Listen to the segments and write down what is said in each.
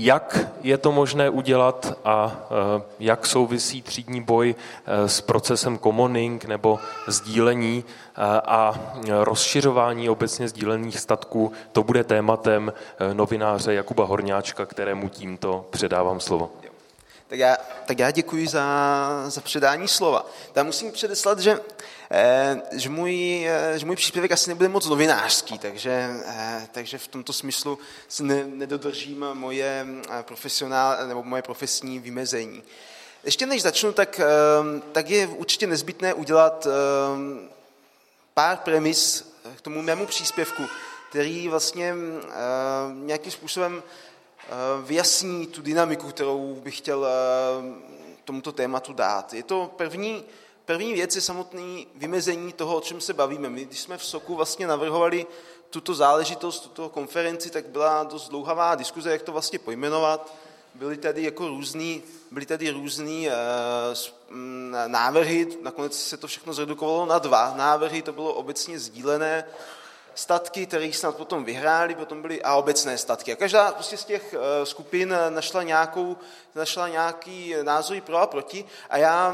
jak je to možné udělat a eh, jak souvisí třídní boj eh, s procesem commoning nebo sdílení eh, a rozšiřování obecně sdílených statků. To bude tématem novináře Jakuba Horňáčka, kterému tímto předávám slovo. Tak já, tak já děkuji za, za předání slova. Tam musím předeslat, že, eh, že, můj, eh, že můj příspěvek asi nebude moc novinářský, takže, eh, takže v tomto smyslu si ne, nedodržím moje profesionál, nebo moje profesní vymezení. Ještě než začnu, tak, tak je určitě nezbytné udělat pár premis k tomu mému příspěvku, který vlastně nějakým způsobem vyjasní tu dynamiku, kterou bych chtěl eh, tomuto tématu dát. Je to první, první věc je samotný vymezení toho, o čem se bavíme. My, když jsme v SOKu vlastně navrhovali tuto záležitost, tuto konferenci, tak byla dost dlouhavá diskuze, jak to vlastně pojmenovat. Byly tady jako různý, byly tady různý uh, návrhy, nakonec se to všechno zredukovalo na dva návrhy, to bylo obecně sdílené statky, které snad potom vyhráli, potom byly a obecné statky. A každá prostě z těch eh, skupin našla, nějakou, našla nějaký názor pro a proti. A já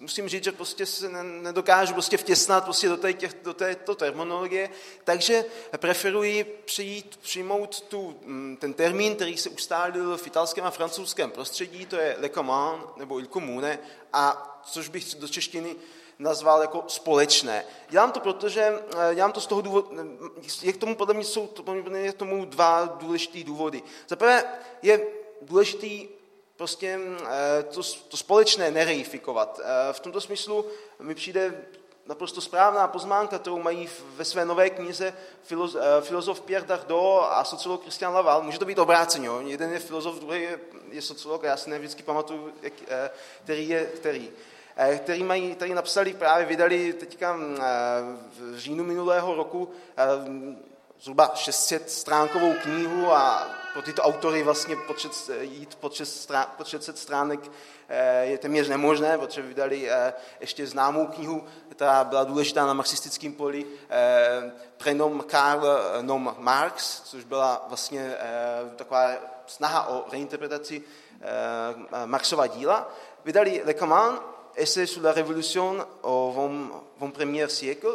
musím říct, že prostě se nedokážu prostě vtěsnat prostě do, těch, do této terminologie, takže preferuji přijít, přijmout tu, mm, ten termín, který se ustálil v italském a francouzském prostředí, to je le commun nebo il comune, a což bych do češtiny nazval jako společné. Dělám to proto, že eh, dělám to z toho důvodu, je k tomu podle mě jsou je k tomu dva důležité důvody. Za prvé je důležitý prostě eh, to, to společné nereifikovat. Eh, v tomto smyslu mi přijde naprosto správná pozmánka, kterou mají ve své nové knize filozof Pierre Dardot a sociolog Christian Laval. Může to být obráceně, jeden je filozof, druhý je, je sociolog, já si nevždycky pamatuju, jak, který je který. Eh, který, mají, který napsali, právě vydali teďka eh, v říjnu minulého roku eh, zhruba 600 stránkovou knihu a pro tyto autory vlastně počet, jít pod 600 stránek je téměř nemožné, protože vydali ještě známou knihu, která byla důležitá na marxistickém poli, Prenom Karl Nom Marx, což byla vlastně taková snaha o reinterpretaci Marxova díla. Vydali Le Command essai sur la révolution au 21. siècle,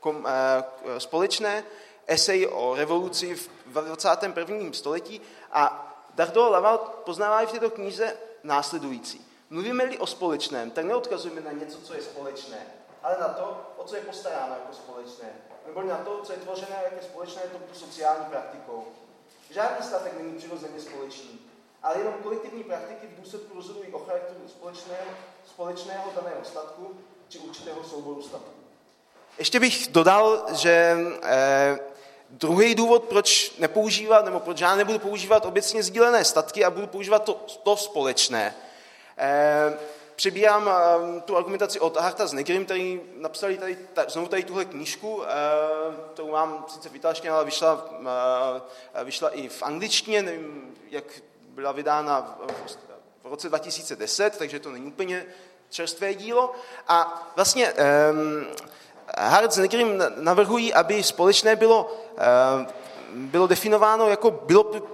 kom, uh, společné esej o revoluci v 21. století a Dardo Laval poznávají v této knize následující. Mluvíme-li o společném, tak neodkazujeme na něco, co je společné, ale na to, o co je postaráno jako společné. Nebo na to, co je tvořené jako společné touto sociální praktikou. Žádný statek není přirozeně společný ale jenom kolektivní praktiky v důsledku rozhodují o charakteru společného, společného daného statku či určitého souboru statků. Ještě bych dodal, že eh, druhý důvod, proč nepoužívat, nebo proč já nebudu používat obecně sdílené statky a budu používat to, to společné. Eh, přebírám eh, tu argumentaci od Harta s Negrim, který napsali tady, ta, znovu tady tuhle knížku, eh, kterou mám sice v italštině, ale vyšla, eh, vyšla i v angličtině, nevím, jak byla vydána v roce 2010, takže to není úplně čerstvé dílo. A vlastně um, Hart s Negrim navrhují, aby společné bylo, um, bylo definováno jako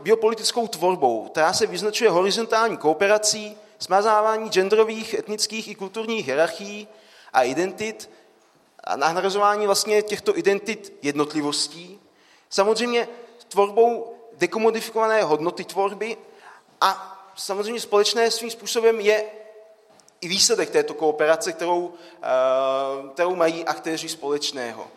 biopolitickou tvorbou, která se vyznačuje horizontální kooperací, smazávání genderových, etnických i kulturních hierarchií a identit a nahrazování vlastně těchto identit jednotlivostí. Samozřejmě tvorbou dekomodifikované hodnoty tvorby a samozřejmě společné svým způsobem je i výsledek této kooperace, kterou, eh, kterou mají aktéři společného.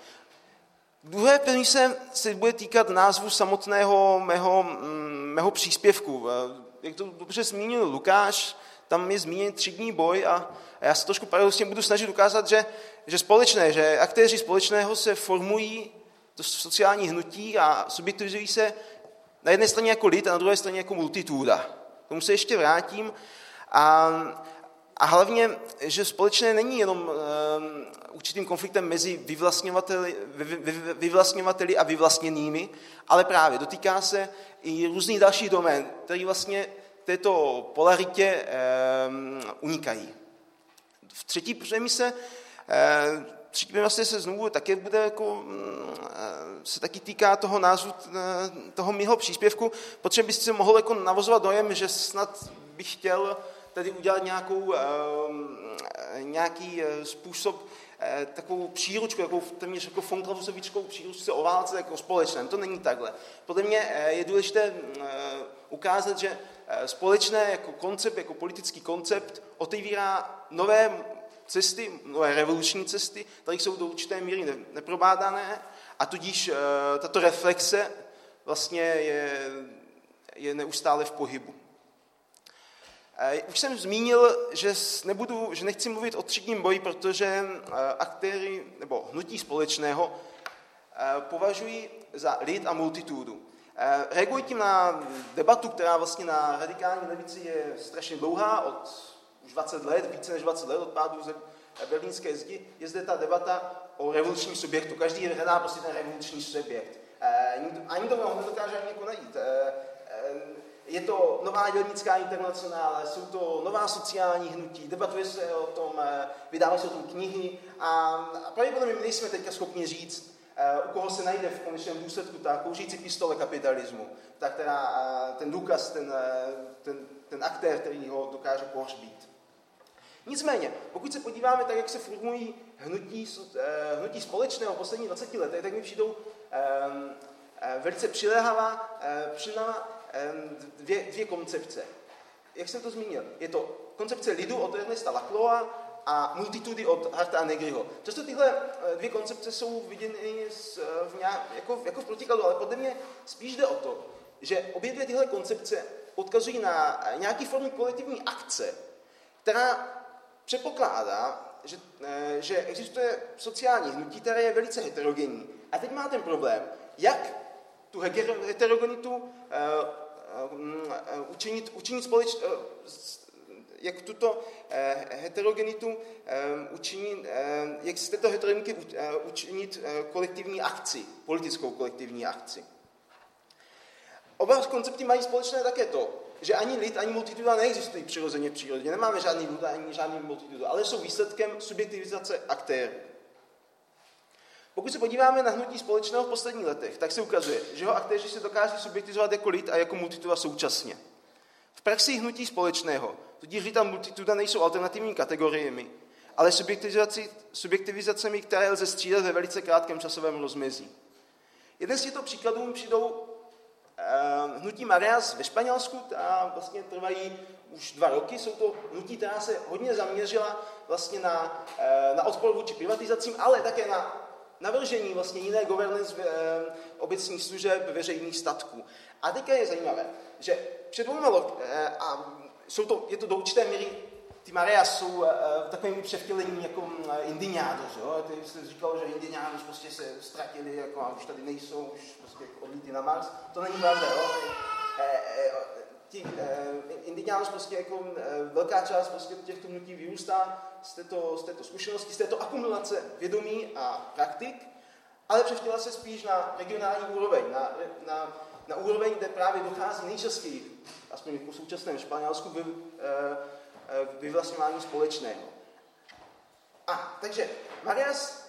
Druhé se, se bude týkat názvu samotného mého, mm, mého příspěvku. Eh, jak to dobře zmínil Lukáš, tam je zmíněn třídní boj a já se trošku paradoxně budu snažit ukázat, že, že společné, že aktéři společného se formují do sociální hnutí a subjektivizují se na jedné straně jako lid a na druhé straně jako multituda. K tomu se ještě vrátím. A, a hlavně, že společné není jenom um, určitým konfliktem mezi vyvlastňovateli, vy, vy, vyvlastňovateli a vyvlastněnými, ale právě dotýká se i různých dalších domén, které vlastně této polaritě um, unikají. V třetí premise uh, třetí vlastně se znovu také bude jako, mm, se taky týká toho názvu, toho mého příspěvku, protože byste se mohl jako navozovat dojem, že snad bych chtěl tady udělat nějakou, nějaký způsob, takovou příručku, takovou téměř jako fonklausovickou příručku o válce jako společném. To není takhle. Podle mě je důležité ukázat, že společné jako koncept, jako politický koncept otevírá nové cesty, revoluční cesty, tady jsou do určité míry neprobádané a tudíž eh, tato reflexe vlastně je, je neustále v pohybu. Eh, už jsem zmínil, že, nebudu, že nechci mluvit o třídním boji, protože eh, aktéry nebo hnutí společného považují za lid a multitudu. Reagují tím na debatu, která vlastně na radikální levici je strašně dlouhá, od už 20 let, více než 20 let od pádu berlínské zdi, je zde ta debata o revolučním subjektu. Každý hledá prostě ten revoluční subjekt. Eh, ani to ho nedokáže ani jako najít. Eh, je to nová dělnická internacionále, jsou to nová sociální hnutí, debatuje se o tom, vydávají se o tom knihy a, pravděpodobně my nejsme teďka schopni říct, u koho se najde v konečném důsledku ta kouřící pistole kapitalismu, ta, která, ten důkaz, ten, ten, ten aktér, který ho dokáže pohřbít. Nicméně, pokud se podíváme tak, jak se formují hnutí, eh, hnutí společného v posledních 20 letech, tak mi přijdou um, velice přiléhavá, přiléhavá um, dvě, dvě koncepce. Jak jsem to zmínil? Je to koncepce lidu od Ernesta Lacloa a multitudy od Harta a Negriho. Často tyhle dvě koncepce jsou viděny v nějak, jako, jako v protikladu, ale podle mě spíš jde o to, že obě dvě tyhle koncepce odkazují na nějaký formu kolektivní akce, která předpokládá, že, eh, že existuje sociální hnutí, které je velice heterogenní. A teď má ten problém, jak tu heterogenitu eh, eh, učinit, učinit společ, jak tuto heterogenitu učinit, jak z této heterogenity učinit kolektivní akci, politickou kolektivní akci. Oba koncepty mají společné také to, že ani lid, ani multituda neexistují přirozeně v přírodě. Nemáme žádný lid, ani žádný multitudu, ale jsou výsledkem subjektivizace aktérů. Pokud se podíváme na hnutí společného v posledních letech, tak se ukazuje, že ho aktéři se dokáží subjektizovat jako lid a jako multituda současně. V praxi hnutí společného, tudíž lid a multituda nejsou alternativní kategoriemi, ale subjektivizacemi, které lze střídat ve velice krátkém časovém rozmezí. Jeden z těchto příkladů mi přijdou hnutí Marias ve Španělsku, která vlastně trvají už dva roky, jsou to hnutí, která se hodně zaměřila vlastně na, eh, na odpor vůči privatizacím, ale také na navržení vlastně jiné governance ehm, obecních služeb veřejných statků. A teďka je zajímavé, že před dvouma eh, a jsou to, je to do určité míry ty Maria jsou uh, takovým převtělením jako uh, indiános, jo? Ty jsi říkal, že indiános prostě se ztratili jako, a už tady nejsou, už prostě odlítí na Mars. To není pravda, jo? E, e, e, indiános prostě jako e, velká část prostě těchto hnutí vyrůstá z této, z této zkušenosti, z této akumulace vědomí a praktik, ale převtěla se spíš na regionální úroveň, na, na, na úroveň, kde právě dochází nejčastěji, aspoň jako v současném Španělsku, by, e, vyvlastňování společného. A takže Marias